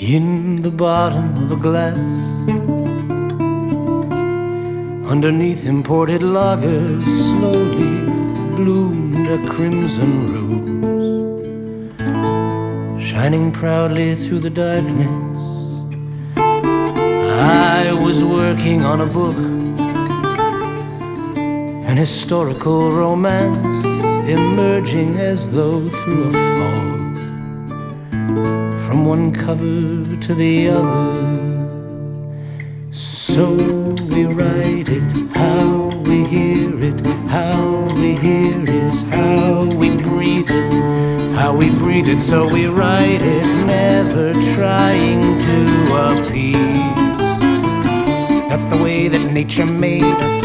in the bottom of a glass. Underneath imported lagers, slowly bloomed a crimson rose, shining proudly through the darkness. I was working on a book, an historical romance, emerging as though through a fog from one cover to the other. So we write it, how we hear it, how we hear is how we breathe it, how we breathe it. So we write it, never trying to appease. That's the way that nature made us.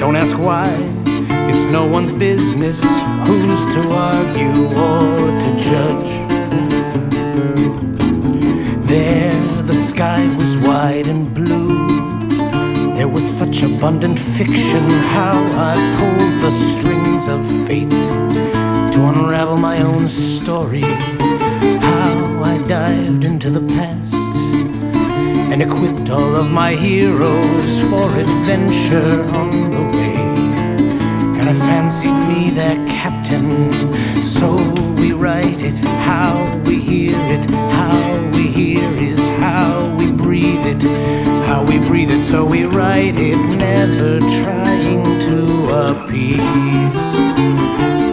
Don't ask why, it's no one's business who's to argue or to judge. Was such abundant fiction. How I pulled the strings of fate to unravel my own story. How I dived into the past and equipped all of my heroes for adventure on the way. And I fancied me their captain. So we write it, how we hear it, how we hear is breathe it. So we write it, never trying to appease.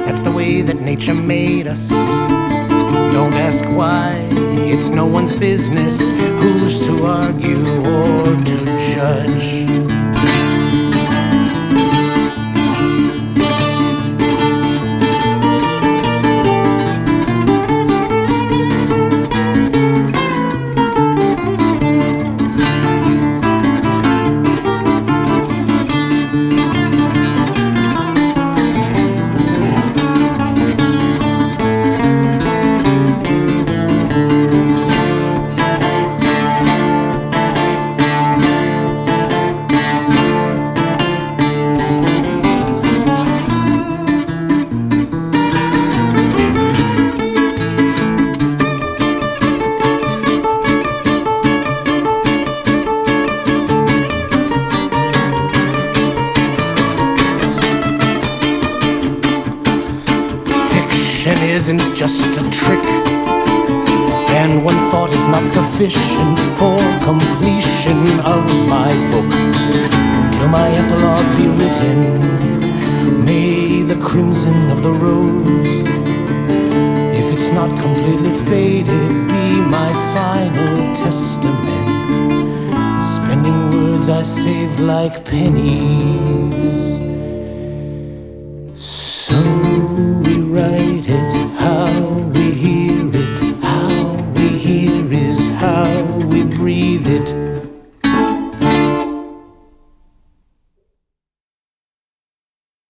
That's the way that nature made us. Don't ask why, it's no one's business who's to argue or to judge. Fiction isn't just a trick, and one thought is not sufficient for completion of my book. Till my epilogue be written, may the crimson of the rose, if it's not completely faded, be my final testament. Spending words I saved like pennies. breathe it.